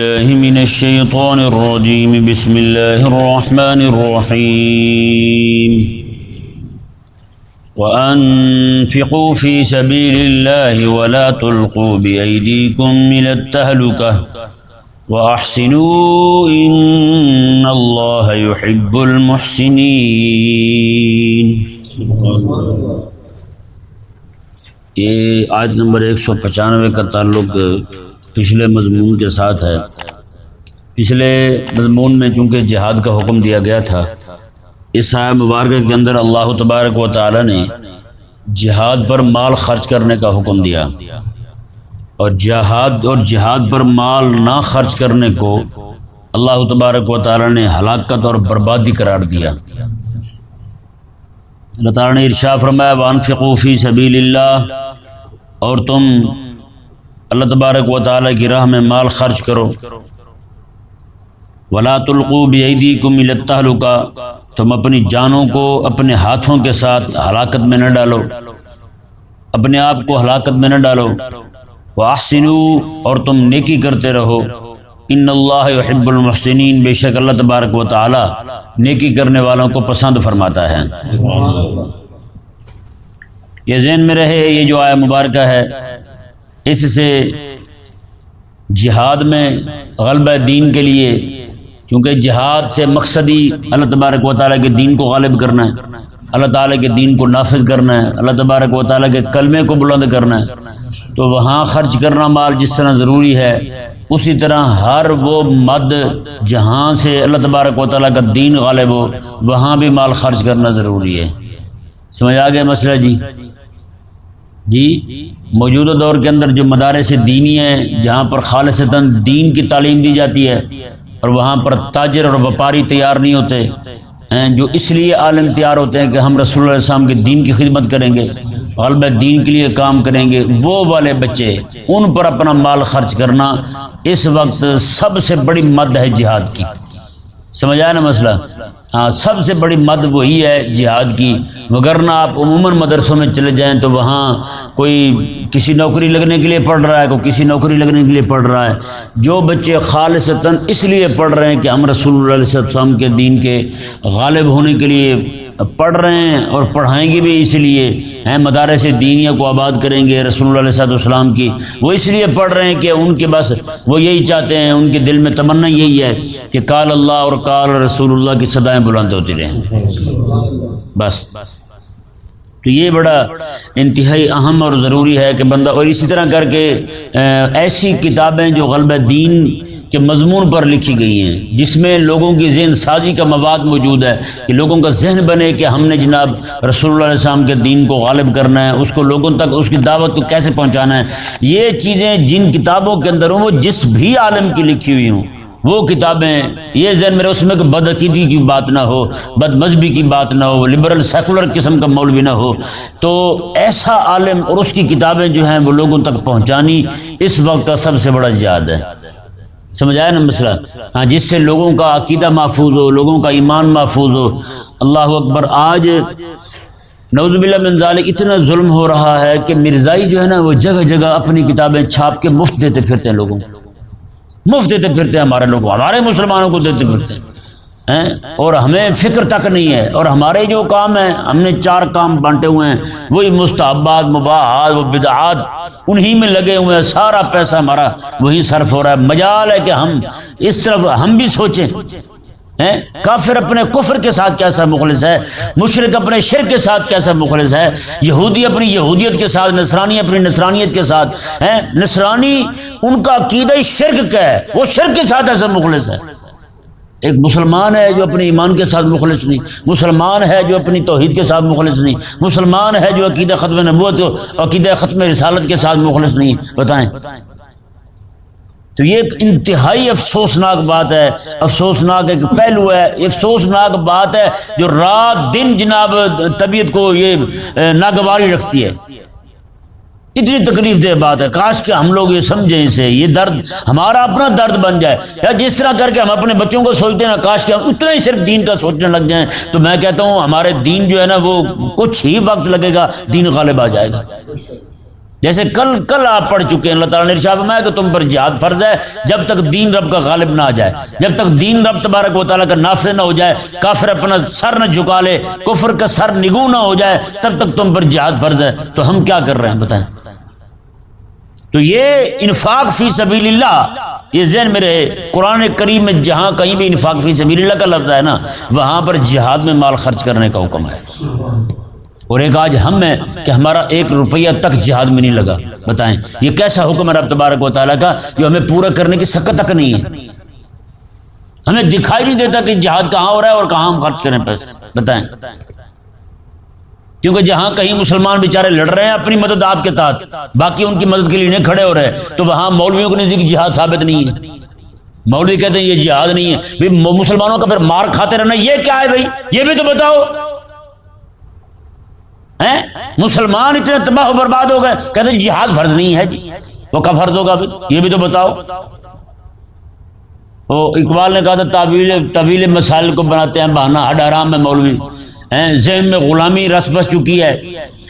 الله من الشيطان الرجيم. بسم الله الرحمن الرحيم. وأنفقوا في سبيل الله ولا تلقوا بأيديكم إلى التهلكة. وأحسنوا إن الله يحب المحسنين. یہ آیت نمبر ایک سو پچانوے کا تعلق پچھلے مضمون کے ساتھ ہے۔ پچھلے مضمون میں چونکہ جہاد کا حکم دیا گیا تھا، اس آئے مبارکہ کے اندر اللہ تبارک و تعالی نے جہاد پر مال خرچ کرنے کا حکم دیا۔ اور جہاد اور جہاد پر مال نہ خرچ کرنے کو اللہ تبارک و تعالی نے ہلاکت اور بربادی قرار دیا۔ اللہ تعالیٰ نے ارشا فرمایا وان فقوفی سبیل اللہ اور تم اللہ تبارک و تعالیٰ کی راہ میں مال خرچ کرو. ولا تلقو بیدی کو ملتا تم اپنی جانوں کو اپنے ہاتھوں کے ساتھ ہلاکت میں نہ ڈالو. اپنے آپ کو ہلاکت میں نہ ڈالو. وہ اور تم نیکی کرتے رہو. ان اللہ حب المحسنین بے شک اللہ تبارک و تعالی نیکی کرنے والوں کو پسند فرماتا ہے. یہ ذہن میں رہے یہ جو آیا مبارکہ ہے اس سے جہاد میں غلبہ دین کے لیے، کیونکہ جہاد سے مقصدی اللہ تبارک و تعالیٰ کے دین کو غالب کرنا ہے۔ اللہ تعالیٰ کے دین کو نافذ کرنا ہے۔ اللہ تبارک و تعالیٰ کے کلمے کو بلند کرنا ہے۔ تو وہاں خرچ کرنا مال جس طرح ضروری ہے، اسی طرح ہر وہ مد جہاں سے اللہ تبارک و تعالیٰ کا دین غالب ہو، وہاں بھی مال خرچ کرنا ضروری ہے۔ سمجھ آ گیا مسئلہ جی؟ جی؟ موجودہ دور کے اندر جو مدارس دینی ہیں، جہاں پر خالص دین کی تعلیم دی جاتی ہے، اور وہاں پر تاجر اور وپاری تیار نہیں ہوتے جو اس لیے عالم تیار ہوتے ہیں کہ ہم رسول اللہ علیہ السلام کے دین کی خدمت کریں گے، غالب دین کے لیے کام کریں گے، وہ والے بچے، ان پر اپنا مال خرچ کرنا اس وقت سب سے بڑی مد ہے جہاد کی۔ سمجھ نا مسئلہ؟ ہاں سب سے بڑی مد وہی ہے جہاد کی۔ وگرنہ آپ عموماً مدرسوں میں چلے جائیں تو وہاں کوئی کسی نوکری لگنے کے لیے پڑھ رہا ہے، کوئی کسی نوکری لگنے کے لیے پڑھ رہا ہے۔ جو بچے خالص اس لیے پڑھ رہے ہیں کہ ہم رسول اللہ علیہ وسلم کے دین کے غالب ہونے کے لیے پڑھ رہے ہیں اور پڑھائیں گے بھی اس لیے۔ ہیں مدارس دینیا کو آباد کریں گے رسول اللہ علیہ السلام کی۔ وہ اس لیے پڑھ رہے ہیں کہ ان کے بس وہ یہی چاہتے ہیں، ان کے دل میں تمنا یہی ہے کہ کال اللہ اور کال رسول اللہ کی صدائیں بلند ہوتی رہیں۔ بس۔ تو یہ بڑا انتہائی اہم اور ضروری ہے کہ بندہ اور اسی طرح کر کے ایسی کتابیں جو غلب دین کے مضمون پر لکھی گئی ہیں، جس میں لوگوں کی ذہن سازی کا مواد موجود ہے، کہ لوگوں کا ذہن بنے کہ ہم نے جناب رسول اللہ علیہ السلام کے دین کو غالب کرنا ہے، اس کو لوگوں تک، اس کی دعوت کو کیسے پہنچانا ہے۔ یہ چیزیں جن کتابوں کے اندر ہوں، وہ جس بھی عالم کی لکھی ہوئی ہوں، وہ کتابیں، یہ ذہن میرے اس میں کہ بد عقیدی کی بات نہ ہو بد مذہبی کی بات نہ ہو لبرل سیکولر قسم کا مولوی نہ ہو۔ تو ایسا عالم اور اس کی کتابیں جو ہیں، وہ لوگوں تک پہنچانی اس وقت کا سب سے بڑا یاد ہے۔ سمجھ آیا نا مسئلہ؟ ہاں جس سے لوگوں کا عقیدہ محفوظ ہو، لوگوں کا ایمان محفوظ ہو، اللہ اکبر، آج نوز من ذالک اتنا ظلم ہو رہا ہے کہ مرزائی جو ہے نا، وہ جگہ جگہ اپنی کتابیں چھاپ کے مفت دیتے پھرتے ہیں لوگوں مفت دیتے پھرتے ہیں ہمارے لوگ ہمارے مسلمانوں کو دیتے پھرتے ہیں۔ اور ہمیں فکر تک نہیں ہے۔ اور ہمارے جو کام ہیں، ہم نے چار کام بانٹے ہوئے ہیں۔ وہی مستحبات، مباحات و بدعات، انہی میں لگے ہوئے ہیں۔ سارا پیسہ ہمارا وہی صرف ہو رہا ہے۔ مجال ہے کہ ہم اس طرف ہم بھی سوچیں۔ کافر اپنے کفر کے ساتھ کیسا مخلص ہے؟ مشرق اپنے شر کے ساتھ کیسا مخلص ہے؟ یہودی اپنی یہودیت کے ساتھ، نصرانی اپنی نصرانیت کے ساتھ۔ نصرانی ان کا عقیدہ شرک کا ہے۔ وہ شرک کے ساتھ ایسا مخلص ہے۔ ایک مسلمان ہے جو اپنے ایمان کے ساتھ مخلص نہیں، مسلمان ہے جو اپنی توحید کے ساتھ مخلص نہیں، مسلمان ہے جو عقیدہ ختم نبوت عقیدہ ختم رسالت کے ساتھ مخلص نہیں، بتائیں۔ تو یہ ایک انتہائی افسوسناک بات ہے، افسوسناک ایک پہلو ہے افسوسناک بات ہے جو رات دن جناب طبیعت کو یہ ناگواری رکھتی ہے۔ اتنی تکلیف دہ بات ہے، کاش کہ ہم لوگ یہ سمجھیں اسے، یہ درد، ہمارا اپنا درد بن جائے۔ یا جس طرح کر کے ہم اپنے بچوں کو سوچتے ہیں نا کاش کہ ہم اتنا ہی صرف دین کا سوچنے لگ جائیں۔ تو میں کہتا ہوں، ہمارے دین جو ہے نا، وہ کچھ ہی وقت لگے گا، دین غالب آ جائے گا۔ جیسے کل کل آپ پڑھ چکے ہیں، اللہ تعالیٰ نے ارشاد فرمایا کہ تم پر جہاد فرض ہے، جب تک دین رب کا غالب نہ آ جائے، جب تک دین رب تبارک و تعالیٰ کا نافذ نہ ہو جائے، کافر اپنا سر نہ جھکا لے، کفر کا سر نگو نہ ہو جائے، تب تک تم پر جہاد فرض ہے۔ تو ہم کیا کر رہے ہیں، بتائیں؟ تو یہ انفاق فی سبیل اللہ یہ ذہن میں رہے، قرآن کریم میں جہاں کہیں بھی انفاق فی سبیل اللہ کا لفظ ہے نا، وہاں پر جہاد میں مال خرچ کرنے کا حکم ہے۔ اور ایک آج ہم ہے کہ ہمارا ایک روپیہ تک جہاد میں نہیں لگا۔ بتائیں، یہ کیسا حکم ہے رب تبارک و تعالیٰ کا جو ہمیں پورا کرنے کی سکت تک نہیں ہے؟ ہمیں دکھائی نہیں دیتا کہ جہاد کہاں ہو رہا ہے اور کہاں ہم خرچ کریں پیسے۔ بتائیں۔ کیونکہ جہاں کہیں مسلمان بیچارے لڑ رہے ہیں اپنی مدد آپ کے تحت باقی ان کی مدد کے لیے نہیں کھڑے ہو رہے، تو وہاں مولویوں کو نہیں جہاد ثابت نہیں ہے۔ مولوی کہتے ہیں یہ جہاد نہیں ہے۔ مسلمانوں کا پھر مار کھاتے رہنا، یہ کیا ہے بھائی؟ یہ بھی تو بتاؤ۔ مسلمان اتنے تباہ و برباد ہو گئے، کہتے ہیں جہاد فرض نہیں ہے۔ جی وہ کب فرض ہوگا یہ بھی تو بتاؤ۔ وہ اقبال نے کہا تھا طویل طویل مسائل کو بناتے ہیں بہانا ہڈ آرام میں مولوی۔ ذہن میں غلامی رس بس چکی ہے۔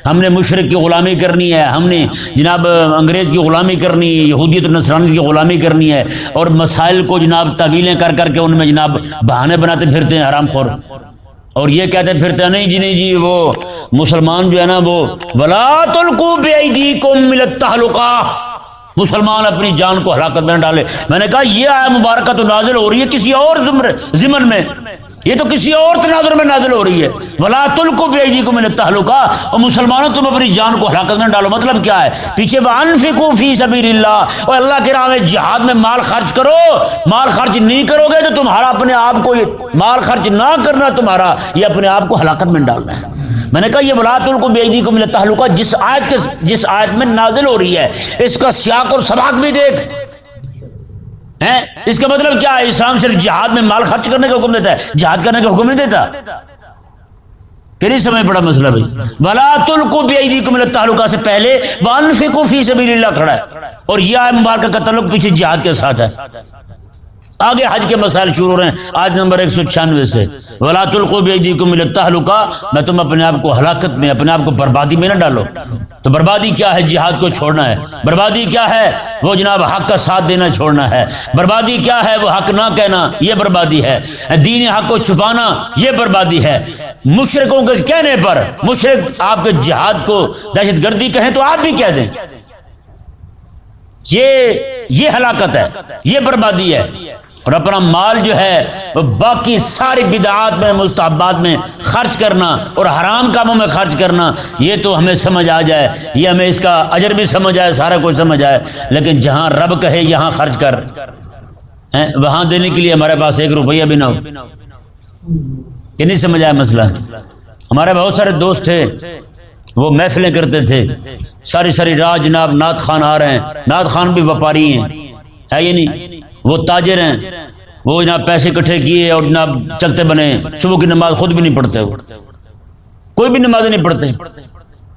ہم نے مشرق کی غلامی کرنی ہے۔ ہم نے جناب انگریز کی غلامی کرنی ہے، یہودیت نسرانی کی غلامی کرنی ہے۔ اور مسائل کو جناب طویلیں کر کر کے ان میں جناب بہانے بناتے پھرتے ہیں حرام خور۔ اور یہ کہتے پھرتے ہیں، نہیں جی نہیں جی وہ مسلمان جو ہے نا، وہ ولا تلقو بے کو ملت تعلقہ مسلمان اپنی جان کو ہلاکت میں ڈالے۔ میں نے کہا، یہ آیا مبارکہ تو نازل ہو رہی ہے کسی اور زمن میں۔ یہ تو کسی اور تناظر میں نازل ہو رہی ہے۔ ولا تل کو بے کو میں نے تعلقہ اور مسلمانوں، تم اپنی جان کو ہلاکت میں ڈالو۔ مطلب کیا ہے؟ پیچھے وہ فی سبیل اللہ اور اللہ کے راہ میں جہاد میں مال خرچ کرو۔ مال خرچ نہیں کرو گے تو تمہارا اپنے آپ کو مال خرچ نہ کرنا تمہارا، یہ اپنے آپ کو ہلاکت میں ڈالنا ہے۔ میں نے کہا یہ بلات کو بے کو ملے تعلقہ جس آیت کے جس آیت میں نازل ہو رہی ہے، اس کا سیاق اور سباق بھی دیکھ۔ اس کا مطلب کیا ہے؟ اسلام صرف جہاد میں مال خرچ کرنے کا حکم دیتا ہے۔ جہاد کرنے کا حکم نہیں دیتا۔ کہ نہیں سمجھ بڑا مسئلہ بھائی۔ بلا تل کو بھی کو تعلقہ سے پہلے وان فکو فی سبیل اللہ کھڑا ہے۔ اور یہ آئے مبارکہ کا تعلق پیچھے جہاد کے ساتھ ہے۔ آگے حج کے مسائل شروع ہو رہے ہیں۔ آج نمبر ایک سو چھیانوے سے۔ ولاد القوبی کو ملے تعلقہ میں تم اپنے آپ کو ہلاکت میں، اپنے آپ کو بربادی میں نہ ڈالو۔ تو بربادی کیا ہے؟ جہاد کو چھوڑنا ہے۔ بربادی کیا ہے؟ وہ جناب حق کا ساتھ دینا چھوڑنا ہے۔ بربادی کیا ہے؟ وہ حق نہ کہنا، یہ بربادی ہے۔ دین حق کو چھپانا، یہ بربادی ہے۔ مشرقوں کے کہنے پر مشرق آپ کے جہاد کو دہشت گردی کہیں تو آپ بھی کہہ دیں۔ یہ یہ ہلاکت ہے۔ یہ بربادی ہے۔ اور اپنا مال جو ہے وہ باقی ساری بدعات میں، مستحبات میں خرچ کرنا اور حرام کاموں میں خرچ کرنا، یہ تو ہمیں سمجھ آ جائے، یہ ہمیں اس کا اجر بھی سمجھ آئے، سارا کچھ سمجھ آئے۔ لیکن جہاں رب کہے، یہاں خرچ کر۔ وہاں دینے کے لیے ہمارے پاس ایک روپیہ بھی نہ ہو۔ کہ نہیں سمجھ آیا مسئلہ۔ ہمارے بہت سارے دوست تھے، وہ محفلیں کرتے تھے۔ ساری ساری رات جناب نعت خان آ رہے ہیں۔ نعت خان بھی وپاری ہیں۔ ہے یہ نہیں؟ وہ تاجر ہیں۔ وہ جناب پیسے کٹھے کیے اور جناب چلتے بنے۔ صبح کی نماز خود بھی نہیں پڑھتے وہ۔ کوئی بھی نماز نہیں پڑھتے۔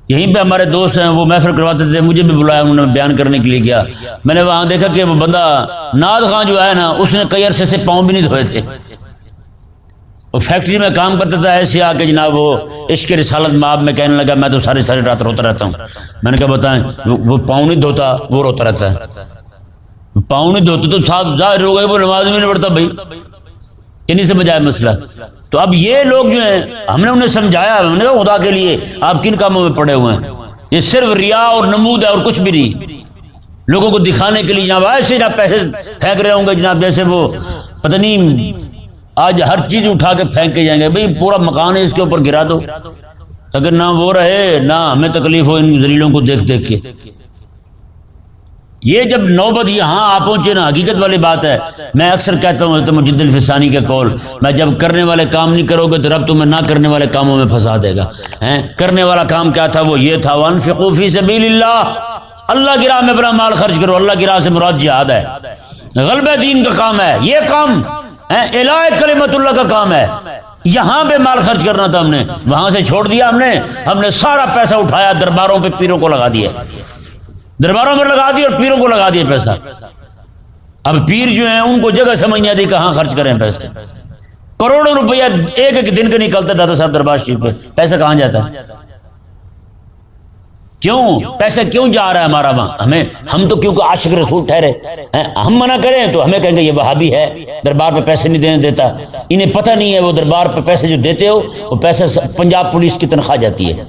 یہیں پہ ہمارے دوست ہیں، وہ محفل کرواتے تھے۔ مجھے بھی بلایا، انہوں نے بیان کرنے کے لیے گیا۔ میں نے وہاں دیکھا کہ وہ بندہ ناد خان جو ہے نا، اس نے کئی عرصے سے پاؤں بھی نہیں دھوئے تھے۔ وہ فیکٹری میں کام کرتا تھا، ایسے آ کے جناب وہ عشق رسالت ماب میں کہنے لگا، میں تو ساری ساری رات روتا رہتا ہوں۔ میں نے کہا، بتائیں، وہ پاؤں نہیں دھوتا، وہ روتا رہتا ہے۔ پاؤں نہیں دھوتے تو صاحب ظاہر ہو گئے، وہ نماز میں نہیں پڑھتا بھائی۔ نہیں سمجھ آیا مسئلہ۔ تو اب یہ لوگ جو ہیں، ہم نے انہیں سمجھایا، ہم نے کہا خدا کے لیے آپ کن کاموں میں پڑے ہوئے ہیں؟ یہ صرف ریا اور نمود ہے اور کچھ بھی نہیں۔ لوگوں کو دکھانے کے لیے جناب ایسے جناب پیسے پھینک رہے ہوں گے جناب، جیسے وہ پتہ نہیں آج ہر چیز اٹھا کے پھینک کے جائیں گے۔ بھائی، پورا مکان ہے، اس کے اوپر گرا دو۔ اگر نہ وہ رہے، نہ ہمیں تکلیف ہو ان زلیلوں کو دیکھ دیکھ کے۔ یہ جب نوبت یہاں آ پہنچے نا، حقیقت والی بات ہے۔ میں اکثر کہتا ہوں تو مجد الفسانی کے قول، میں جب کرنے والے کام نہیں کرو گے تو رب تمہیں نہ کرنے والے کاموں میں پھنسا دے گا۔ کرنے والا کام کیا تھا؟ وہ یہ تھا ون فقوفی سبیل اللہ اللہ کی راہ میں اپنا مال خرچ کرو، اللہ کی راہ سے مراد جہاد ہے۔ غلب دین کا کام ہے، یہ کام۔ الہ کلمت اللہ کا کام ہے۔ یہاں پہ مال خرچ کرنا تھا ہم نے، وہاں سے چھوڑ دیا ہم نے۔ ہم نے سارا پیسہ اٹھایا، درباروں پہ پیروں کو لگا دیا۔ درباروں میں لگا دیا اور پیروں کو لگا دیا پیسہ۔ اب پیر جو ہیں، ان کو جگہ سمجھ نہیں آتی کہاں خرچ کریں پیسے۔ کروڑوں روپیہ ایک ایک دن کا نکلتا تھا صاحب دربار شریف پہ پیسہ کہاں جاتا ہے؟ کیوں؟ پیسہ کیوں جا رہا ہے ہمارا وہاں؟ ہمیں ہم تو کیونکہ عاشق رسول ٹھہرے؟ ہم منع کریں تو ہمیں کہیں گے یہ وہابی ہے، دربار پہ پیسے نہیں دینے دیتا۔ انہیں پتہ نہیں ہے وہ دربار پہ پیسے جو دیتے ہو، وہ پیسے پنجاب پولیس کی تنخواہ جاتی ہے۔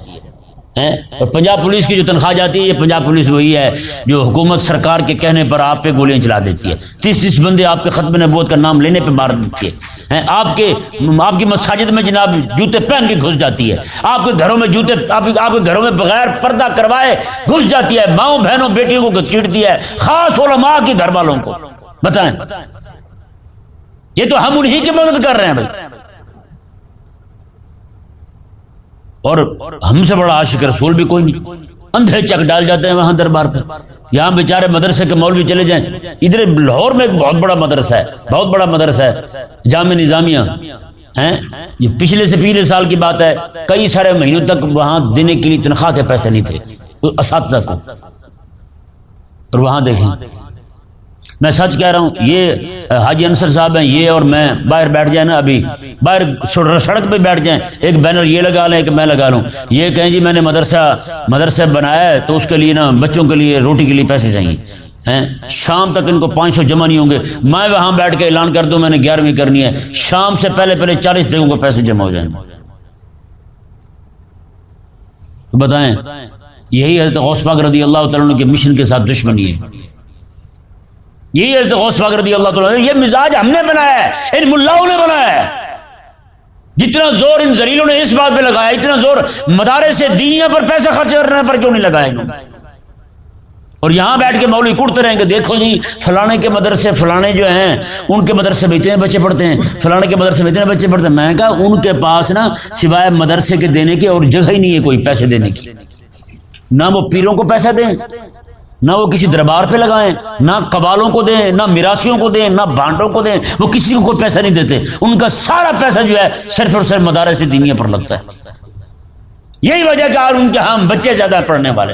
اور پنجاب پولیس کی جو تنخواہ جاتی ہے، یہ پنجاب پولیس وہی ہے جو حکومت سرکار کے کہنے پر آپ پہ گولیاں چلا دیتی ہے۔ تیس تیس بندے آپ کے ختم نبوت کا نام لینے پہ مار دیتی ہے۔ آپ کے آپ کی مساجد میں جناب جوتے پہن کے گھس جاتی ہے۔ آپ کے گھروں میں جوتے آپ کے گھروں میں بغیر پردہ کروائے گھس جاتی ہے۔ ماؤں بہنوں بیٹیوں کو چیڑتی ہے، خاص علماء کے گھر والوں کو۔ بتائیں۔ یہ تو ہم انہی کی مدد کر رہے ہیں بھائی۔ اور ہم سے بڑا عاشق رسول بھی کوئی نہیں۔ اندھے چک ڈال جاتے ہیں وہاں دربار پہ۔ یہاں بیچارے مدرسے کے مولوی چلے جائیں۔ ادھر لاہور میں ایک بہت بڑا مدرسہ ہے۔ بہت بڑا مدرسہ ہے۔ جامع نظامیہ۔ ہیں؟ یہ پچھلے سے پچھلے سال کی بات ہے۔ کئی سارے مہینوں تک وہاں دینے کے لیے تنخواہ کے پیسے نہیں تھے۔ اساتذہ کو اور وہاں دیکھیں۔ میں سچ کہہ رہا ہوں، یہ حاجی انصر صاحب ہیں، یہ اور میں باہر بیٹھ جائیں نا ابھی۔ باہر سڑک پہ بیٹھ جائیں۔ ایک بینر یہ لگا لیں، ایک میں لگا لوں۔ یہ کہیں جی میں نے مدرسہ مدرسہ بنایا ہے، تو اس کے لیے نا بچوں کے لیے روٹی کے لیے پیسے چاہیے۔ شام تک ان کو پانچ سو جمع نہیں ہوں گے۔ میں وہاں بیٹھ کے اعلان کر دوں، میں نے گیارہویں کرنی ہے۔ شام سے پہلے پہلے چالیس دنوں کو پیسے جمع ہو جائیں۔ بتائیں، یہی حضرت غوث پاک رضی اللہ تعالیٰ کے مشن کے ساتھ دشمنی ہے۔ یہی غوث رضی اللہ تعالیٰ یہ مزاج ہم نے بنایا ہے ان ملاؤں نے بنایا ہے۔ جتنا زور ان زریلوں نے اس بات پہ لگایا، اتنا زور مدارے سے دینیا پر پیسہ خرچ کرنے پر کیوں نہیں لگایا اور یہاں بیٹھ کے مولوی کڑتے رہیں گے، دیکھو جی فلانے کے مدرسے فلانے جو ہیں، ان کے مدرسے میں اتنے بچے پڑھتے ہیں، فلانے کے مدرسے میں اتنے بچے پڑھتے ہیں۔ میں کہا، ان کے پاس نا سوائے مدرسے کے دینے کی اور جگہ ہی نہیں ہے کوئی پیسے دینے کی۔ نہ وہ پیروں کو پیسہ دیں۔ نہ وہ کسی دربار پہ لگائیں، نہ قبالوں کو دیں، نہ مراسیوں کو دیں، نہ بانٹوں کو دیں، وہ کسی کو کوئی پیسہ نہیں دیتے۔ ان کا سارا پیسہ جو ہے صرف اور صرف مدارے سے دینیا پر لگتا ہے۔ یہی وجہ کہ آج ان کے ہم بچے زیادہ پڑھنے والے۔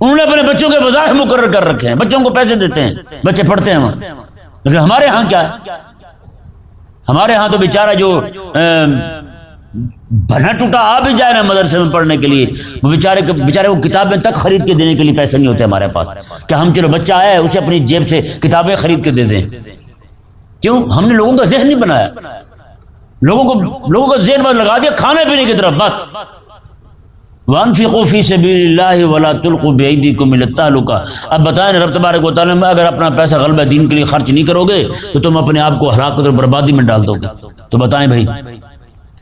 انہوں نے اپنے بچوں کے وظاہر مقرر کر رکھے ہیں، بچوں کو پیسے دیتے ہیں، بچے پڑھتے ہیں لیکن ہمارے ہاں کیا ہے؟ ہمارے ہاں تو بیچارہ جو بنا ٹوٹا آ بھی جائے نا مدرسے میں پڑھنے کے لیے، وہ بیچارے بیچارے کو کتابیں تک خرید کے دینے کے لیے پیسے نہیں ہوتے ہمارے پاس۔ کہ ہم چلو بچہ آیا اسے اپنی جیب سے کتابیں خرید کے دے دیں۔ کیوں؟ ہم نے لوگوں کا ذہن نہیں بنایا۔ لوگوں کو لوگوں کا ذہن بس لگا دیا کھانے پینے کی طرف، بس۔ وان فی قوفی سے بھی اللہ ولا کو ملتا لکا اب بتائیں رب تبارک و تعالیٰ میں اگر اپنا پیسہ غلبہ دین کے لیے خرچ نہیں کرو گے، تو تم اپنے آپ کو ہلاکت اور بربادی میں ڈال دو گے۔ تو بتائیں بھائی۔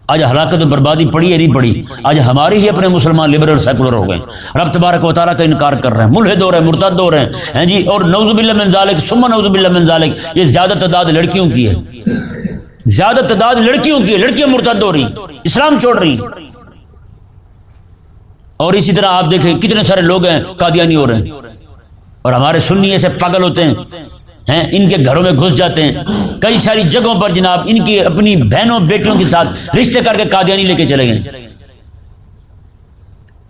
آج ہلاکت و بربادی پڑی یا نہیں پڑی؟ آج ہماری ہی اپنے مسلمان لبرل سیکولر ہو گئے۔ رب تبارک و تعالیٰ کا انکار کر رہے ہیں۔ ملحد ہو رہے ہیں مرتد ہو رہے ہیں۔ جی اور نوز باللہ من ذالک نوز باللہ من ذالک، یہ زیادہ تعداد لڑکیوں کی ہے۔ زیادہ تعداد لڑکیوں کی ہے، لڑکیاں مرتد ہو رہی اسلام چھوڑ رہی اور اسی طرح آپ دیکھیں کتنے سارے لوگ ہیں، قادیانی ہو رہے ہیں۔ اور ہمارے سنی ایسے پاگل ہوتے ہیں۔ ہیں، ان کے گھروں میں گھس جاتے ہیں۔ کئی ساری جگہوں پر جناب ان کی اپنی بہنوں بیٹیوں کے ساتھ رشتے کر کے قادیانی لے کے چلے گئے۔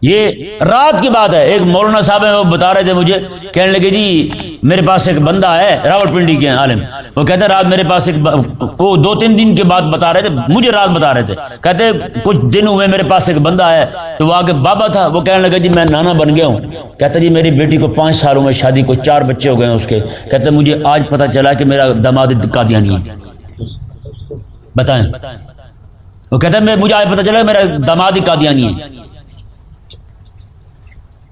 یہ رات کی بات ہے۔ ایک مولانا صاحب ہے وہ بتا رہے تھے مجھے، کہنے لگے جی میرے پاس ایک بندہ ہے، راول پنڈی کے عالم۔ وہ کہتے رات میرے پاس ایک وہ دو تین دن کے بعد بتا رہے تھے، مجھے رات بتا رہے تھے۔ کہتے کچھ دن ہوئے میرے پاس ایک بندہ ہے۔ تو وہ آگے بابا تھا، وہ کہنے لگا جی میں نانا بن گیا ہوں۔ کہتا جی میری بیٹی کو پانچ سالوں میں شادی کو چار بچے ہو گئے ہیں اس کے۔ کہتے مجھے آج پتا چلا کہ میرا دماد قادیانی ہے۔ بتائیں۔ وہ کہتا ہے مجھے آج پتا چلا کہ میرا دماد قادیانی ہے۔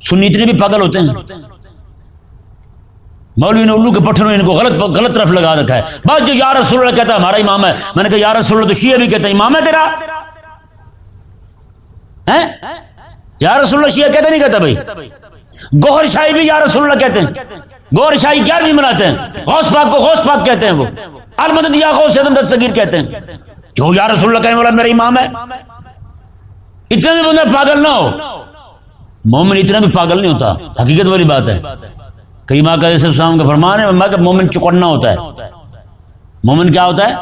سنی اتنے بھی پاگل ہوتے ہیں۔ مولوی نے الو کے پٹھنوں ان کو غلط غلط طرف لگا رکھا ہے۔ بس جو یا رسول اللہ کہتا ہے، ہمارا امام ہے۔ میں نے کہا، یا رسول اللہ تو شیعہ بھی کہتا ہے امام ہے تیرا۔ یا رسول اللہ شیعہ کہتے نہیں کہتا بھائی۔ گوہر شاہی بھی یا رسول اللہ کہتے ہیں۔ گوہر شاہی گیارہویں مناتے ہیں۔ غوث پاک کو غوث پاک کہتے ہیں وہ۔ المدد یا غوث دستگیر کہتے ہیں۔ جو یا رسول اللہ کہنے والا میرا امام ہے۔ اتنے بھی بندہ پاگل نہ ہو۔ مومن اتنا بھی پاگل نہیں ہوتا، حقیقت والی بات ہے۔ کئی ماں کا السلام کا فرمان ہے کہ مومن چکڑنا ہوتا ہے۔ مومن کیا ہوتا ہے؟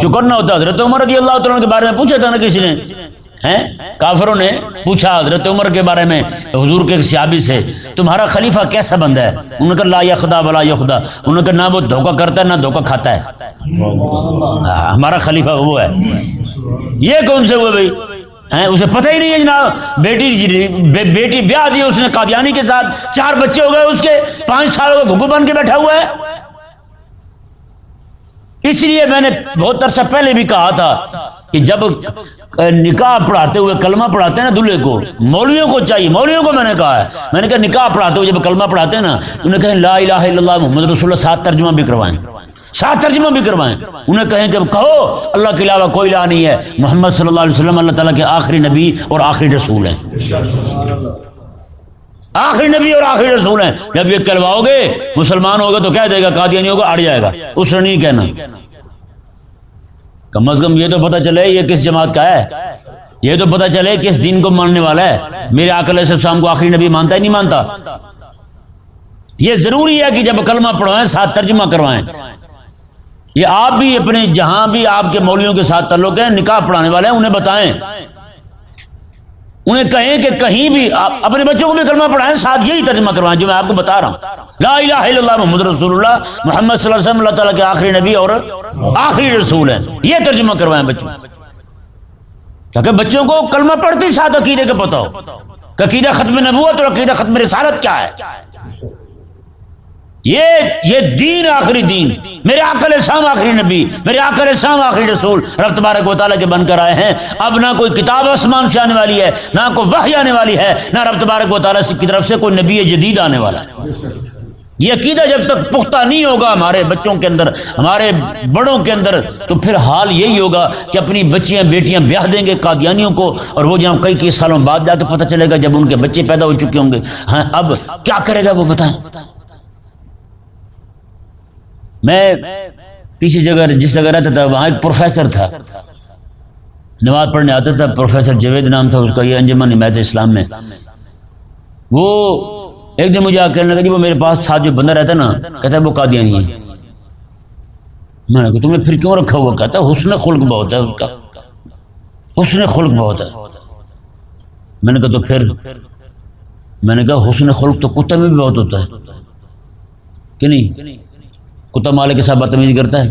چکڑنا ہوتا ہے۔ حضرت عمر رضی اللہ تعالیٰ کے بارے میں پوچھا تھا نا کسی نے؟ کافروں نے پوچھا حضرت عمر کے بارے میں، حضور کے سیابی سے، تمہارا خلیفہ کیسا بندہ ہے؟ انہوں نے کہا، لا یا خدا بلا یا خدا انہوں نے کہا، نہ وہ دھوکہ کرتا ہے، نہ دھوکہ کھاتا ہے۔ ہاں، ہمارا خلیفہ وہ ہے۔ یہ کون سے ہوئے بھائی؟ اسے پتہ ہی نہیں ہے جناب۔ بیٹی جی، بیٹی بیاہ دی، اس نے قادیانی کے ساتھ چار بچے ہو گئے، اس کے پانچ سال کا گھگو بن کے بیٹھا ہوا ہے۔ اس لیے میں نے بہت عرصہ پہلے بھی کہا تھا کہ جب نکاح پڑھاتے ہوئے کلمہ پڑھاتے ہیں نا دلہے کو، مولویوں کو چاہیے، مولویوں کو میں نے کہا ہے۔ میں نے کہا نکاح پڑھاتے ہوئے جب کلمہ پڑھاتے ہیں نا انہیں کہیں لا الہ الا اللہ، محمد رسول اللہ، سات ترجمہ بھی کروائیں۔ سات ترجمہ بھی کروائیں۔ انہیں کہیں کہ کہو، اللہ کے علاوہ کوئی لا نہیں ہے۔ محمد صلی اللہ علیہ وسلم اللہ تعالیٰ کے آخری نبی اور آخری رسول ہیں۔ آخری نبی اور آخری رسول ہیں۔ جب یہ کلواؤ گے، مسلمان ہوگا تو کہہ دے گا، قادیانی ہوگا، اڑ جائے گا۔ اس نے نہیں کہنا۔ کم از کم یہ تو پتہ چلے یہ کس جماعت کا ہے۔ یہ تو پتہ چلے کس دین کو ماننے والا ہے۔ میرے آکل شام کو آخری نبی مانتا ہی نہیں مانتا۔ یہ ضروری ہے کہ جب کلمہ پڑھوائیں، ساتھ ترجمہ کروائیں۔ یہ آپ بھی اپنے جہاں بھی آپ کے مولویوں کے ساتھ تعلق ہیں نکاح پڑھانے والے ہیں، انہیں بتائیں۔ انہیں کہیں کہ کہیں بھی اپنے بچوں کو بھی کلمہ پڑھائیں، ساتھ یہی ترجمہ کروائیں جو میں آپ کو بتا رہا ہوں۔ لا الہ الا اللہ محمد رسول اللہ، محمد صلی اللہ علیہ وسلم، اللہ تعالیٰ کے آخری نبی اور آخری رسول ہیں۔ یہ ترجمہ کروائیں بچوں۔ تاکہ بچوں کو کلمہ پڑھتے ساتھ عقیدے کا پتہ ہو۔ کہ عقیدہ ختم نبوت اور عقیدہ ختم رسالت کیا ہے؟ یہ یہ دین آخری دین۔ میرے آکل شام آخری نبی، میرے آکل شام آخری رسول، رب تبارک و تعالیٰ کے بن کر آئے ہیں۔ اب نہ کوئی کتاب آسمان سے آنے والی ہے، نہ کوئی وحی آنے والی ہے، نہ رب تبارک و تعالیٰ کی طرف سے کوئی نبی جدید آنے والا ہے۔ یہ عقیدہ جب تک پختہ نہیں ہوگا ہمارے بچوں کے اندر، ہمارے بڑوں کے اندر، تو پھر حال یہی ہوگا کہ اپنی بچیاں، بیٹیاں بیاہ دیں گے قادیانیوں کو، اور وہ جہاں کئی کئی سالوں بعد جا کے پتہ چلے گا جب ان کے بچے پیدا ہو چکے ہوں گے۔ ہاں اب کیا کرے گا وہ بتائیں؟ میں کسی جگہ جس جگہ رہتا تھا، وہاں ایک پروفیسر تھا۔ نماز پڑھنے آتا تھا، پروفیسر جوید نام تھا، اس کا یہ انجمن حمایت اسلام میں۔ وہ ایک دن مجھے آ کہنے لگا جی وہ میرے پاس ساتھ جو بندہ رہتا نا، کہتا ہے وہ قادیانی ہے جی۔ میں نے کہا تمہیں پھر کیوں رکھا ہوا؟ کہتا ہے، حسن خلق بہت ہے۔ اس کا حسن خلق بہت ہے۔ میں نے کہا، تو پھر؟ میں نے کہا، حسن خلق تو کتے میں بھی بہت ہوتا ہے۔ کہ نہیں؟ کتا مالک کے ساتھ بدتمیزی کرتا ہے؟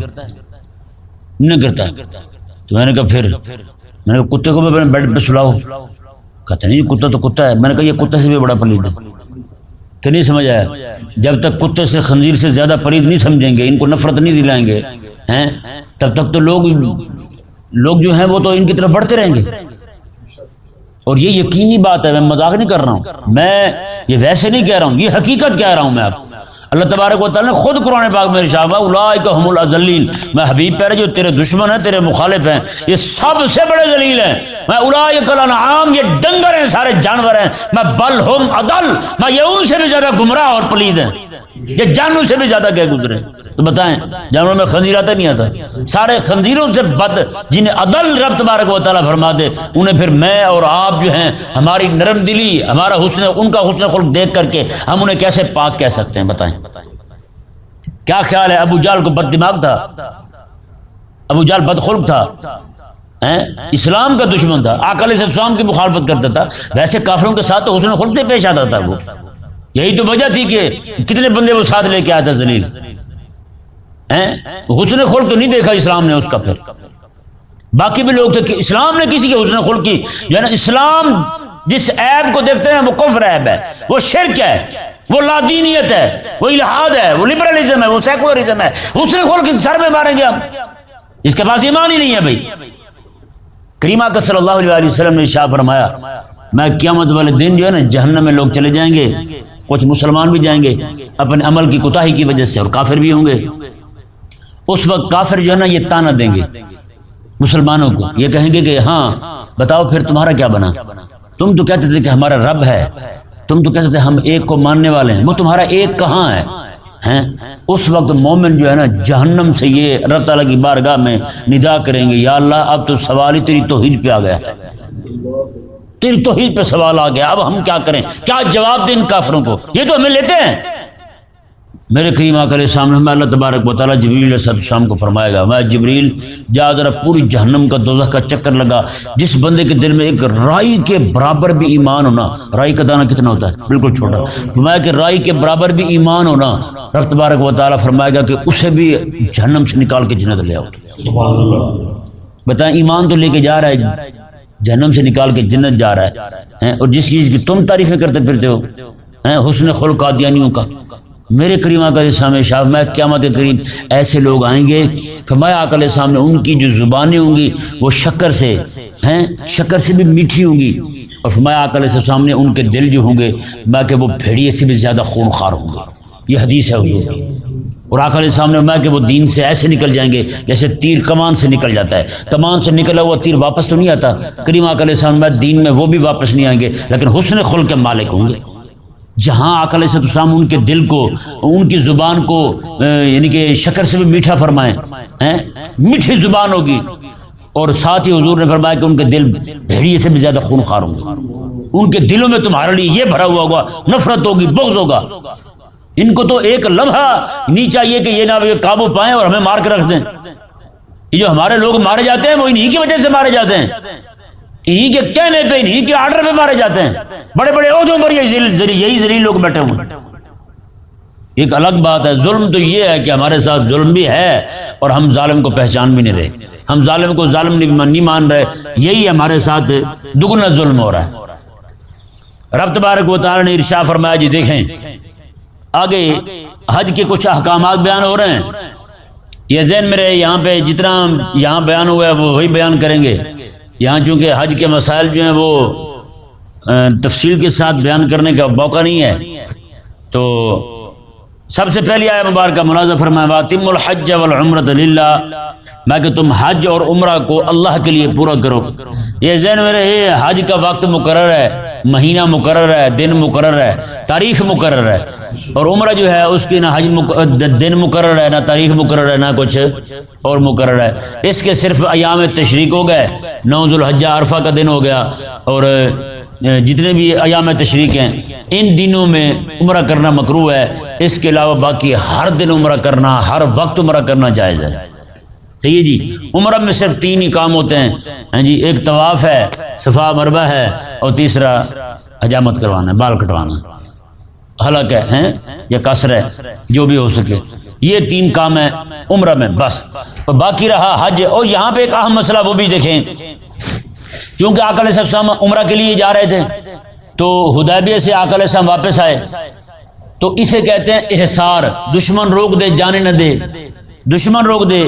نہیں کرتا۔ تو میں نے کہا پھر، میں نے کہا کتے کو بھی بیڈ پہ سلاؤ۔ کہتے نہیں، کتا تو کتا ہے۔ میں نے کہا یہ کتے سے بھی بڑا پلید ہے۔ کہ نہیں سمجھ آیا؟ جب تک کتے سے خنزیر سے زیادہ پلید نہیں سمجھیں گے، ان کو نفرت نہیں دلائیں گے، ہیں؟ تب تک تو لوگ لوگ جو ہیں وہ تو ان کی طرف بڑھتے رہیں گے۔ اور یہ یقینی بات ہے، میں مذاق نہیں کر رہا ہوں۔ میں یہ ویسے نہیں کہہ رہا ہوں، یہ حقیقت کہہ رہا ہوں میں آپ اللہ تبارک و تعالیٰ نے خود قرآن پاک میں ارشاد اولئک هم میں حبیب پہ جو تیرے دشمن ہیں، تیرے مخالف ہیں، یہ سب سے بڑے ذلیل ہیں۔ میں اولئک الانعام، یہ ڈنگر ہیں، سارے جانور ہیں۔ میں بل ہم عدل، میں یہ ان سے بھی زیادہ گمراہ اور پلید ہیں۔ یہ جانور سے بھی زیادہ گئے گزرے تو بتائیں، جانوروں میں خنزیر آتا نہیں آتا؟ سارے خنزیروں سے بد جنہیں عدل رب تبارک و تعالیٰ فرما دے، انہیں پھر میں اور آپ جو ہیں، ہماری نرم دلی، ہمارا حسن، ان کا حسن خلق دیکھ کر کے ہم انہیں کیسے پاک کہہ سکتے ہیں؟ بتائیں۔ کیا خیال ہے ابو جال کو بد دماغ تھا؟ ابو جال بد خلق تھا؟ اسلام کا دشمن تھا آکل سے اسلام کی مخالفت کرتا تھا، ویسے کافروں کے ساتھ تو حسن خلق پیش آتا تھا وہ۔ یہی تو وجہ تھی کہ کتنے بندے وہ ساتھ لے کے آیا تھا زلیل حسن خلق تو نہیں دیکھا اسلام نے اس کا پھر۔ باقی بھی لوگ تھے کہ اسلام نے کسی کے حسن خلق کی۔ جو ہے نا اسلام جس عیب کو دیکھتے ہیں وہ کفر عیب ہے، وہ شرک ہے، وہ لادینیت ہے، وہ الحاد ہے، وہ لبرلزم ہے، وہ سیکولرزم ہے۔ حسن خلق سر میں ماریں گے ہم۔ اس کے پاس ایمان ہی نہیں ہے بھائی۔ کریمہ کا صلی اللہ علیہ وسلم نے شاہ فرمایا، میں قیامت والے دن جو ہے نا جہنم میں لوگ چلے جائیں گے، کچھ مسلمان بھی جائیں گے، اپنے عمل کی کوتاہی کی وجہ سے اور کافر بھی ہوں گے۔ اس وقت کافر جو ہے نا، یہ تانا دیں گے مسلمانوں کو۔ یہ کہیں گے کہ ہاں بتاؤ پھر تمہارا کیا بنا؟ تم تو کہتے تھے کہ ہمارا رب ہے۔ تم تو کہتے تھے ہم ایک کو ماننے والے ہیں۔ وہ تمہارا ایک کہاں ہے؟ اس وقت مومن جو ہے نا، جہنم سے یہ رب تعالیٰ کی بارگاہ میں ندا کریں گے۔ یا اللہ، اب تو سوال ہی تیری توحید پہ آ گیا۔ تیری توحید پہ سوال آ گیا۔ اب ہم کیا کریں؟ کیا جواب دیں ان کافروں کو؟ یہ تو ہمیں لیتے ہیں۔ میرے کریم آکر سامنے میں اللہ تبارک و تعالیٰ جبریل علیہ السلام کو فرمائے گا۔ میں جبریل جا ذرا پوری جہنم کا دوزخ کا چکر لگا۔ جس بندے کے دل میں ایک رائی کے برابر بھی ایمان ہونا رائی کا دانہ کتنا ہوتا ہے؟ بالکل چھوٹا۔ فرمایا کہ رائی کے برابر بھی ایمان ہونا رب تبارک و تعالیٰ فرمائے گا کہ اسے بھی جہنم سے نکال کے جنت لے آؤ۔ بتائیں ایمان تو لے کے جا رہا ہے جہنم سے نکال کے جنت جا رہا ہے اور جس چیز کی تم تعریفیں کرتے پھرتے ہو حسن خلق قادیانیوں کا۔ میرے کریمہ کا سامنے شاہ، میں قیامت کے قریب ایسے لوگ آئیں گے، فرمایا آکل سامنے ان کی جو زبانیں ہوں گی، وہ شکر سے ہیں، شکر سے بھی میٹھی ہوں گی۔ اور فرمایا آکل سے سامنے ان کے دل جو ہوں گے، میں کہ وہ بھیڑیے سے بھی زیادہ خون خار ہوں گے۔ یہ حدیث ہے حضور۔ اور آکل سامنے میں کہ وہ دین سے ایسے نکل جائیں گے جیسے تیر کمان سے نکل جاتا ہے۔ کمان سے نکلا ہوا تیر واپس تو نہیں آتا۔ کریم آکل سامنے دین میں وہ بھی واپس نہیں آئیں گے، لیکن حسن خل کے مالک ہوں گے۔ جہاں عقل السلام ان کے دل کو، ان کی زبان کو یعنی کہ شکر سے بھی میٹھا فرمائیں میٹھی زبان ہوگی۔ اور ساتھ ہی حضور نے فرمایا کہ ان کے دل بھیڑیے سے بھی زیادہ خون خار ہوں گے۔ ان کے دلوں میں تمہارے لیے یہ بھرا ہوا ہوگا، نفرت ہوگی، بغض ہوگا۔ ان کو تو ایک لمحہ نہیں چاہیے کہ یہ نہ قابو پائیں اور ہمیں مار کے رکھ دیں۔ یہ جو ہمارے لوگ مارے جاتے ہیں، وہ انہیں کی وجہ سے مارے جاتے ہیں۔ انہیں کے کہنے پہ انہیں کے آرڈر پہ مارے جاتے ہیں۔ بڑے بڑے عہدوں پر یہی ذریع لوگ بیٹھے ہوئے ایک الگ بات ہے، ظلم تو یہ ہے کہ ہمارے ساتھ ظلم بھی ہے اور ہم ظالم کو پہچان بھی نہیں رہے۔ ہم ظالم کو ظالم نہیں مان رہے۔ یہی ہمارے ساتھ دگنا ظلم ہو رہا ہے۔ رب تبارک و تعالی نے ارشا فرمایا جی دیکھیں، آگے حج کے کچھ احکامات بیان ہو رہے ہیں۔ یہ ذہن میرے یہاں پہ جتنا یہاں بیان ہوا ہے وہ وہی بیان کریں گے۔ یہاں چونکہ حج کے مسائل جو ہیں وہ تفصیل کے ساتھ بیان کرنے کا موقع نہیں ہے۔ تو سب سے پہلی آیا مبارکہ ملازم فرمائے واتم الحج والعمرۃ للہ میں کہ تم حج اور عمرہ کو اللہ کے لیے پورا کرو۔ یہ ذہن میں رہے، حج کا وقت مقرر ہے، مہینہ مقرر ہے، دن مقرر ہے، تاریخ مقرر ہے۔ اور عمرہ جو ہے، اس کی نہ حج دن مقرر ہے، نہ تاریخ مقرر ہے، نہ کچھ اور مقرر ہے۔ اس کے صرف ایام تشریق ہو گئے نو الحجہ عرفہ کا دن ہو گیا اور جتنے بھی ایام تشریق ہیں، ان دنوں میں عمرہ کرنا مکرو ہے۔ اس کے علاوہ باقی ہر دن عمرہ کرنا، ہر وقت عمرہ کرنا جائز ہے۔ صحیح ہے جی؟ عمرہ میں صرف تین ہی کام ہوتے ہیں۔ ہاں جی ایک طواف ہے، صفا مربع ہے، اور تیسرا حجامت کروانا ہے، بال کٹوانا۔ حلق ہے یا کثر ہے، جو بھی ہو سکے۔ یہ تین کام ہے عمرہ میں، بس۔ باقی رہا حج، اور یہاں پہ ایک اہم مسئلہ وہ بھی دیکھیں۔ کیونکہ آکل صاحب عمرہ کے لیے جا رہے تھے، تو ہدیبیہ سے آکل صاحب واپس آئے۔ تو اسے کہتے ہیں احسار، دشمن روک دے، جانے نہ دے۔ دشمن روک دے،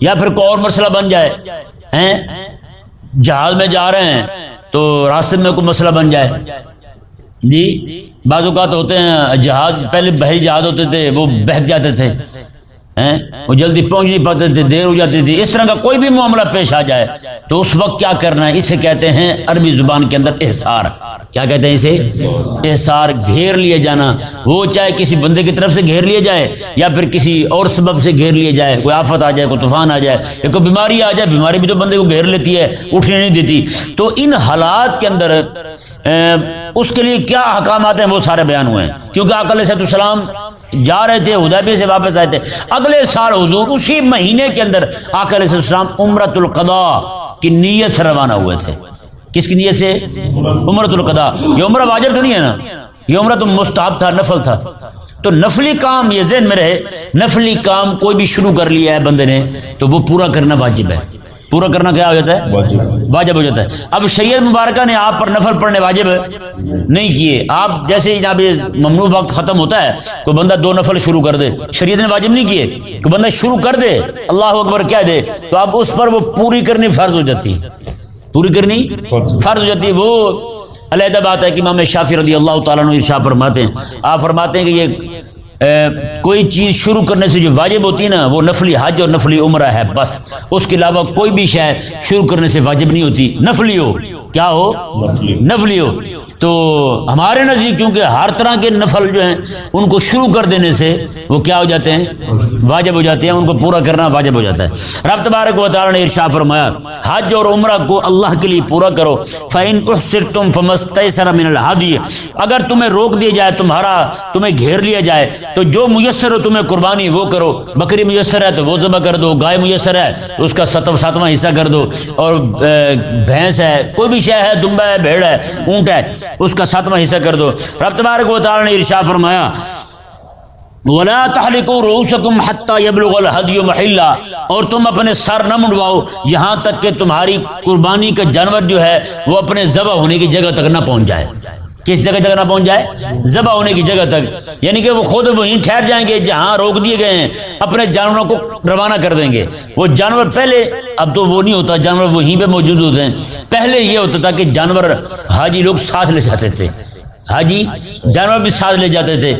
یا پھر کوئی اور مسئلہ بن جائے۔ ہیں؟ جہاز میں جا رہے ہیں، تو راستے میں کوئی مسئلہ بن جائے۔ جی بعض اوقات ہوتے ہیں، جہاز، پہلے بہی جہاز ہوتے تھے، وہ بہت جاتے تھے۔ وہ جلدی پہنچ نہیں پاتے تھے دیر ہو جاتی تھی۔ اس طرح کا کوئی بھی معاملہ پیش آ جائے تو اس وقت کیا کرنا ہے؟ اسے کہتے ہیں عربی زبان کے اندر احسار کیا کہتے ہیں اسے؟ احسار گھیر لیے جانا۔ وہ چاہے کسی بندے کی طرف سے گھیر لیا جائے یا پھر کسی اور سبب سے گھیر لیا جائے۔ کوئی آفت آ جائے، کوئی طوفان آ جائے، یا کوئی بیماری آ جائے، بیماری بھی تو بندے کو گھیر لیتی ہے، اٹھنے نہیں دیتی۔ تو ان حالات کے اندر اس کے لیے کیا احکامات ہیں؟ وہ سارے بیان ہوئے ہیں۔ کیونکہ اکل صحت السلام جا رہے تھے ہدیبی سے واپس آئے تھے۔ اگلے سال حضور اسی مہینے کے اندر آکل السلام عمرت القضاء کی نیت سے روانہ ہوئے تھے۔ کس کی نیت سے؟ عمرت القضاء۔ یہ عمرہ واجب تو نہیں ہے نا؟ یہ عمرہ تو مستحب تھا، نفل تھا۔ تو نفلی کام یہ ذہن میں رہے، نفلی کام کوئی بھی شروع کر لیا ہے بندے نے، تو وہ پورا کرنا واجب ہے۔ پورا کرنا کیا ہو جاتا ہے؟ واجب۔ ہو جاتا ہے۔ اب شریعت مبارکہ نے آپ پر نفل پڑھنے واجب نہیں کیے۔ آپ جیسے جناب ممنوع وقت ختم ہوتا ہے کوئی بندہ دو نفل شروع کر دے۔ شریعت نے واجب نہیں کیے۔ کوئی بندہ شروع کر دے اللہ اکبر کہہ دے تو اب اس پر وہ پوری کرنی فرض ہو جاتی۔ پوری کرنی فرض۔ ہو جاتی۔ ہے وہ علیحدہ بات ہے کہ امام شافی رضی اللہ تعالیٰ نے شاہ فرماتے ہیں۔ آپ فرماتے ہیں کہ یہ کوئی چیز شروع کرنے سے جو واجب ہوتی ہے نا وہ نفلی حج اور نفلی عمرہ ہے بس۔ اس کے علاوہ کوئی بھی شے شروع کرنے سے واجب نہیں ہوتی۔ نفلی ہو۔ کیا ہو؟ نفلی ہو۔ تو ہمارے نزدیک کیونکہ ہر طرح کے نفل جو ہیں ان کو شروع کر دینے سے وہ کیا ہو جاتے ہیں؟ واجب ہو جاتے ہیں۔ ان کو پورا کرنا واجب ہو جاتا ہے۔ رب تبارک و تعالی نے ارشاد فرمایا حج اور عمرہ کو اللہ کے لیے پورا کرو۔ فین احسرتم فمستيسر من الهدي۔ اگر تمہیں روک دیا جائے تمہارا تمہیں گھیر لیا جائے تو جو میسر ہو تمہیں قربانی وہ کرو، بکری میسر ہے تو وہ ذبح کر دو، گائے میسر ہے تو اس کا ستم ساتواں حصہ کر دو اور بھینس ہے، کوئی بھی شے ہے، دمبا ہے، بھیڑ ہے، اونٹ ہے، اس کا ساتواں حصہ کر دو۔ رب تبارک و تعالی نے ارشاد فرمایا، ولا تحلقوا رؤوسكم حتى يبلغ الهدي محلا۔ اور تم اپنے سر نہ منڈواؤ، یہاں تک کہ تمہاری قربانی کا جانور جو ہے، وہ اپنے ذبح ہونے کی جگہ تک نہ پہنچ جائے۔ کس جگہ تک نہ پہنچ جائے؟ ذبح ہونے کی جگہ تک۔ یعنی کہ وہ خود وہیں ٹھہر جائیں گے، جہاں روک دیے گئے ہیں، اپنے جانوروں کو روانہ کر دیں گے۔ وہ جانور پہلے، اب تو وہ نہیں ہوتا، جانور وہیں پہ موجود ہوتے ہیں۔ پہلے یہ ہوتا تھا کہ جانور حاجی لوگ ساتھ لے جاتے تھے۔ حاجی، جانور بھی ساتھ لے جاتے تھے۔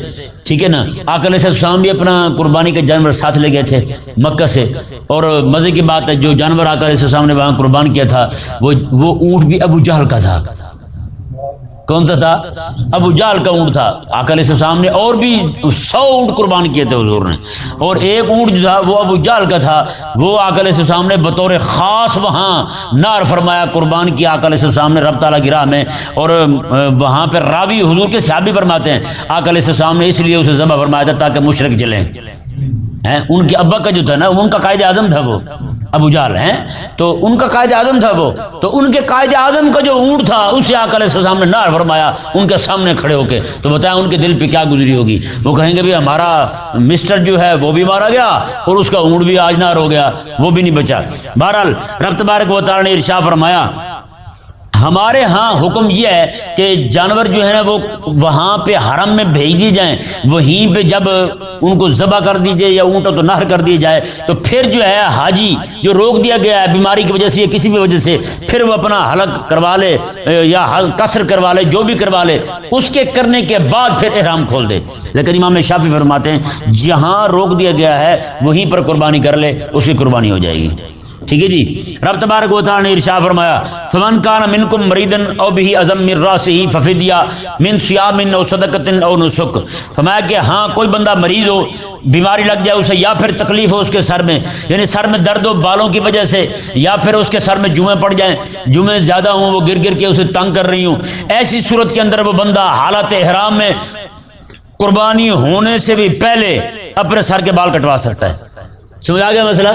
ٹھیک ہے نا؟ آکل السلام بھی اپنا قربانی کے جانور ساتھ لے گئے تھے مکہ سے۔ اور مزے کی بات ہے، جو جانور آکل السلام نے وہاں قربان کیا تھا، وہ وہ اونٹ بھی ابو جہل کا تھا۔ کون سا تھا؟ ابو جال کا اونٹ تھا۔ آکل السلام نے اور بھی سو اونٹ قربان کیے تھے حضور نے۔ اور ایک اونٹ جو تھا وہ ابو جال کا تھا۔ وہ آکل السلام نے بطور خاص وہاں نار فرمایا، قربان کیا۔ آکل السلام نے رب تعالیٰ گرا میں اور وہاں پہ راوی حضور کے صحابی فرماتے ہیں۔ آکل السلام نے اس لیے اسے ذبح فرمایا تھا تاکہ مشرق جلیں۔ ان کے ابا کا جو تھا نا ان کا قائد اعظم تھا وہ۔ ابو جال ہیں، تو ان کا قائد اعظم تھا وہ۔ تو ان کے قائد اعظم کا جو اونٹ تھا، اسے آ کر سامنے نار فرمایا، ان کے سامنے کھڑے ہو کے۔ تو بتایا ان کے دل پہ کیا گزری ہوگی؟ وہ کہیں گے بھی ہمارا مسٹر جو ہے، وہ بھی مارا گیا اور اس کا اونٹ بھی آج نار ہو گیا، وہ بھی نہیں بچا۔ بہرحال، رب تبارک و تعالی نے ارشا فرمایا ہمارے ہاں حکم یہ ہے کہ جانور جو ہے نا وہ وہاں پہ حرم میں بھیج دی جائیں، وہیں پہ جب ان کو ذبح کر دیجیے یا اونٹوں تو نہر کر دی جائے، تو پھر جو ہے حاجی جو روک دیا گیا ہے بیماری کی وجہ سے یا کسی بھی وجہ سے، پھر وہ اپنا حلق کروا لے، یا کثر کروا لے، جو بھی کروا لے، اس کے کرنے کے بعد پھر احرام کھول دے۔ لیکن امام شافی فرماتے ہیں، جہاں روک دیا گیا ہے، وہیں پر قربانی کر لے، اس کی قربانی ہو جائے گی۔ ٹھیک ہے جی؟ رب تبارک و تعالی نے ارشاد فرمایا، فمن کان منکم مریدن او به ازم من راسه ففدیا من صيام او صدقه او نسک۔ فرمایا کہ ہاں کوئی بندہ مریض ہو، بیماری لگ جائے اسے، یا پھر تکلیف ہو اس کے سر میں یعنی سر میں درد ہو بالوں کی وجہ سے، یا پھر اس کے سر میں جمعے پڑ جائیں، جمعے زیادہ ہوں، وہ گر گر کے اسے تنگ کر رہی ہوں۔ ایسی صورت کے اندر وہ بندہ حالت احرام میں قربانی ہونے سے بھی پہلے اپنے سر کے بال کٹوا سکتا ہے۔ سمجھ آ گیا مسئلہ؟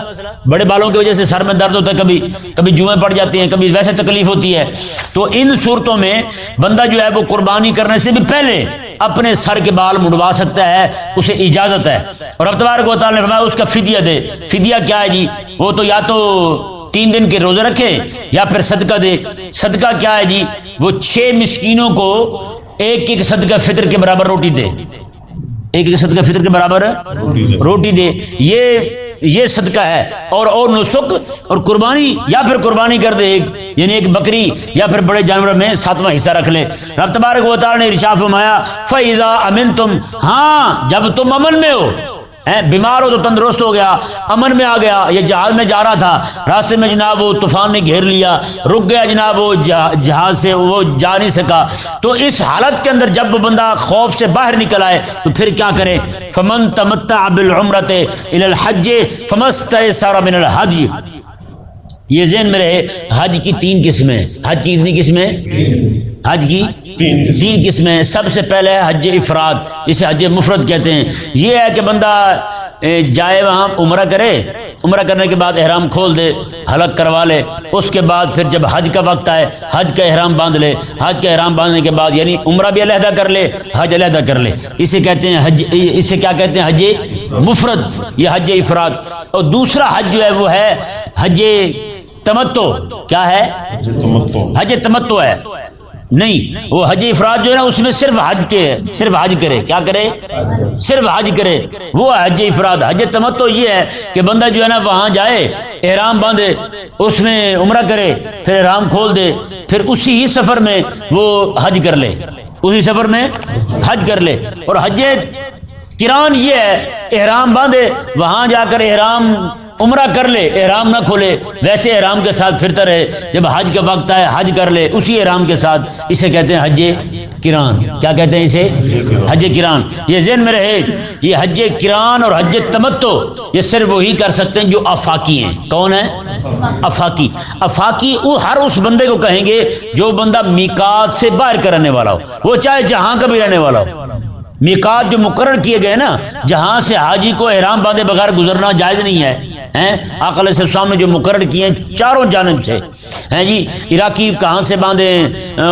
بڑے بالوں کی وجہ سے سر میں درد ہوتا ہے، کبھی کبھی جوئیں پڑ جاتی ہیں، کبھی ویسے تکلیف ہوتی ہے۔ تو ان صورتوں میں بندہ جو ہے وہ قربانی کرنے سے بھی پہلے اپنے سر کے بال مڑوا سکتا ہے، اسے اجازت ہے۔ اور ابتبار کو تعالیٰ نے فرمایا، اس کا فدیہ دے۔ فدیہ کیا ہے جی؟ وہ تو یا تو تین دن کے روزے رکھے یا پھر صدقہ دے۔ صدقہ کیا ہے جی؟ وہ چھ مسکینوں کو ایک ایک صدقہ فطر کے برابر روٹی دے۔ ایک ایک صدقہ فطر کے برابر روٹی دے۔ یہ یہ صدقہ ہے اور اور نسک اور قربانی، یا پھر قربانی کر دے ایک یعنی ایک بکری، یا پھر بڑے جانور میں ساتواں حصہ رکھ لے۔ رب تبارک و تعالی نے ارشاد فرمایا امن تم ہاں جب تم امن میں ہو بیمار ہو تو تندرست ہو گیا، امن میں آ گیا، یہ جہاز میں جا رہا تھا، راستے میں جناب وہ طوفان نے گھیر لیا، رک گیا جناب وہ جہاز سے، وہ جا نہیں سکا۔ تو اس حالت کے اندر جب بندہ خوف سے باہر نکل آئے، تو پھر کیا کرے فمن تمتع بالعمرت الى الحج فمست سارا من الحج۔ یہ ذہن میں رہے، حج کی تین قسمیں، حج کی کتنی قسمیں؟ حج کی تین قسمیں۔ سب سے پہلے ہے حج افراد اسے حج مفرد کہتے ہیں۔ یہ ہے کہ بندہ جائے وہاں، عمرہ کرے۔ عمرہ کرنے کے بعد احرام کھول دے، حلق کروا لے۔ اس کے بعد پھر جب حج کا وقت آئے، حج کا احرام باندھ لے۔ حج کا احرام باندھنے کے بعد یعنی عمرہ بھی علیحدہ کر لے، حج علیحدہ کر لے۔ اسے کہتے ہیں حج، اسے کیا کہتے ہیں؟ حج مفرد، یہ حج افراد۔ اور دوسرا حج جو ہے، وہ ہے حج تمتو کیا ہے؟ حج تمتو ہے۔ نہیں وہ حج افراد جو ہے نا اس میں صرف حج کے صرف حج کرے۔ کیا کرے؟ صرف حج کرے۔ وہ حج افراد حج تمتو یہ ہے کہ بندہ جو ہے نا وہاں جائے احرام باندھے اس میں عمرہ کرے پھر احرام کھول دے پھر اسی ہی سفر میں وہ حج کر لے۔ اسی سفر میں حج کر لے۔ اور حج کران یہ ہے احرام باندھے وہاں جا کر احرام عمرہ کر لے، احرام نہ کھولے، ویسے احرام کے ساتھ پھرتا رہے، جب حج کا وقت آئے، حج کر لے، اسی احرام کے ساتھ، اسے کہتے ہیں حج کران۔ کیا کہتے ہیں اسے؟ حج کران۔ یہ ذہن میں رہے، یہ حج کران اور حج تمتو، یہ صرف وہی کر سکتے ہیں جو افاقی ہیں۔ کون ہے افاقی۔ افاقی وہ ہر اس بندے کو کہیں گے جو بندہ میکات سے باہر کا رہنے والا ہو۔ وہ چاہے جہاں کا بھی رہنے والا ہو۔ میکات جو مقرر کیے گئے نا، جہاں سے حاجی کو احرام باندھے بغیر گزرنا جائز نہیں ہے۔ آکل سے سامنے جو مقرر کیے ہیں، چاروں جانب سے۔ ہیں جی عراقی کہاں سے باندھے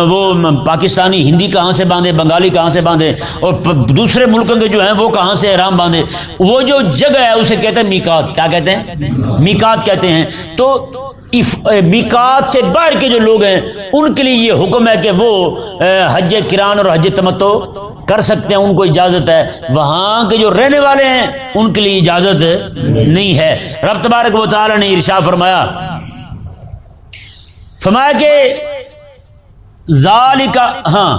وہ پاکستانی، ہندی کہاں سے باندھے بنگالی کہاں سے باندھے اور دوسرے ملکوں کے جو ہیں، وہ کہاں سے احرام باندھے وہ جو جگہ ہے، اسے کہتے ہیں میکات کیا کہتے ہیں؟ میکات کہتے ہیں۔ تو میکات سے باہر کے جو لوگ ہیں، ان کے لیے یہ حکم ہے کہ وہ حج کران اور حج تمتو کر سکتے ہیں، ان کو اجازت ہے۔ وہاں کے جو رہنے والے ہیں، ان کے لیے اجازت نہیں ہے۔ رب تبارک و تعالی نے ارشا فرمایا فرمایا کہ ذالک ہاں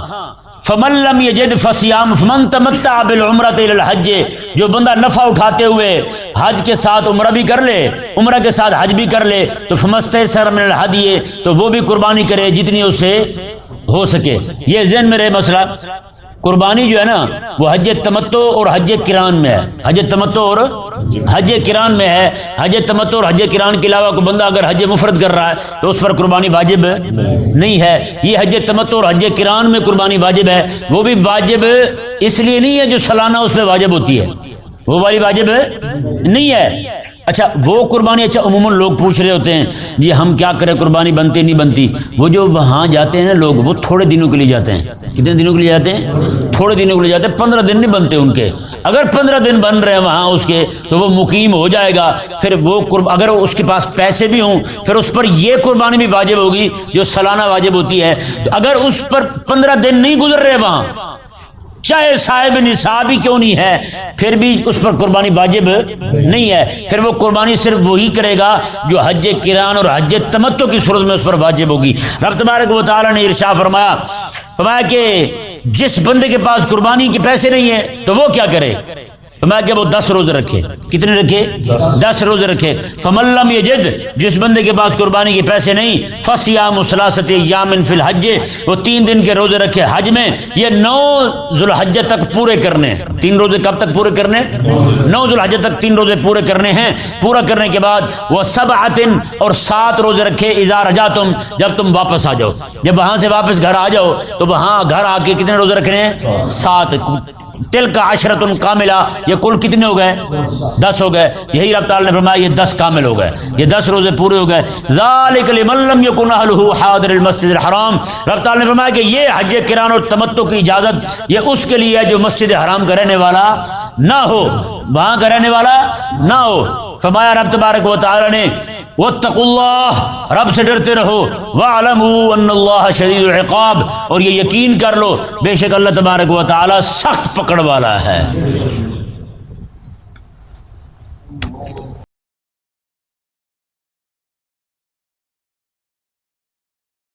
فمن لم یجد فصیام فمن تمتع بالعمرۃ الى الحج، جو بندہ نفع اٹھاتے ہوئے حج کے ساتھ عمرہ بھی کر لے، عمرہ کے ساتھ حج بھی کر لے، تو فمستیسر من الحدی تو وہ بھی قربانی کرے جتنی اس سے ہو سکے۔ یہ ذہن میں رہے مسئلہ۔ قربانی جو ہے نا، وہ حج تمتو اور حج کران میں ہے۔ حج تمتو اور حج کران میں ہے۔ حج تمتو اور حج کران کے علاوہ کوئی بندہ اگر حج مفرد کر رہا ہے تو اس پر قربانی واجب نہیں ہے۔ یہ حج تمتو اور حج کران میں قربانی واجب ہے۔ وہ بھی واجب اس لیے نہیں ہے جو سالانہ اس پہ واجب ہوتی ہے۔ وہ والی واجب نہیں ہے۔ اچھا وہ قربانی اچھا عموماً لوگ پوچھ رہے ہوتے ہیں جی ہم کیا کریں، قربانی بنتی نہیں بنتی؟ وہ جو وہاں جاتے ہیں نا لوگ، وہ تھوڑے دنوں کے لیے جاتے ہیں۔ کتنے دنوں کے لیے جاتے ہیں؟ تھوڑے دنوں کے لیے جاتے ہیں، پندرہ دن نہیں بنتے ان کے۔ اگر پندرہ دن بن رہے ہیں وہاں اس کے، تو وہ مقیم ہو جائے گا۔ پھر وہ اگر اس کے پاس پیسے بھی ہوں، پھر اس پر یہ قربانی بھی واجب ہوگی جو سالانہ واجب ہوتی ہے۔ اگر اس پر پندرہ دن نہیں گزر رہے وہاں چاہے صاحب نصاب ہی کیوں نہیں ہے، پھر بھی اس پر قربانی واجب نہیں ہے۔ پھر وہ قربانی صرف وہی کرے گا جو حج کران اور حج تمتو کی صورت میں اس پر واجب ہوگی۔ رب تبارک و تعالی نے ارشا فرمایا فرمایا کہ جس بندے کے پاس قربانی کے پیسے نہیں ہیں تو وہ کیا کرے؟ میں کہ وہ دس روزے رکھے۔ کتنے رکھے؟ دس۔ روزے رکھے۔ فملم یہ جد جس بندے کے پاس قربانی کے پیسے نہیں فس یا مسلاست یامن فی الحج وہ تین دن کے روزے رکھے حج میں یہ نو ذوالحج تک پورے کرنے تین روزے کب تک پورے کرنے نو ذوالحج تک تین روزے پورے کرنے ہیں۔ پورا کرنے کے بعد وہ سب آتن اور سات روزے رکھے اظہار رجا تم جب تم واپس آ جاؤ۔ جب وہاں سے واپس گھر آ جاؤ تو وہاں گھر آ کے کتنے روزے رکھنے ہیں؟ سات۔ تل کا عشرت ان کاملا یہ کل کتنے ہو گئے؟ دس ہو گئے۔ یہی رب تعالی نے فرمایا، یہ دس کامل ہو گئے۔ یہ دس روزے پورے ہو گئے۔ ذالک لمن لم یکن اہلہ حاضر المسجد الحرام۔ رب تعالی نے فرمایا کہ یہ حج کران اور تمتع کی اجازت، یہ اس کے لیے ہے جو مسجد حرام کا رہنے والا نہ ہو، وہاں کا رہنے والا نہ ہو۔ فرمایا رب تبارک و تعالی نے، وَاتَّقُوا اللہ، رب سے ڈرتے رہو۔ وَعْلَمُوا أَنَّ اللہ شَدِيدُ الْعِقَابِ۔ اور یہ یقین کر لو، بے شک اللہ تبارک و تعالی سخت پکڑ والا ہے۔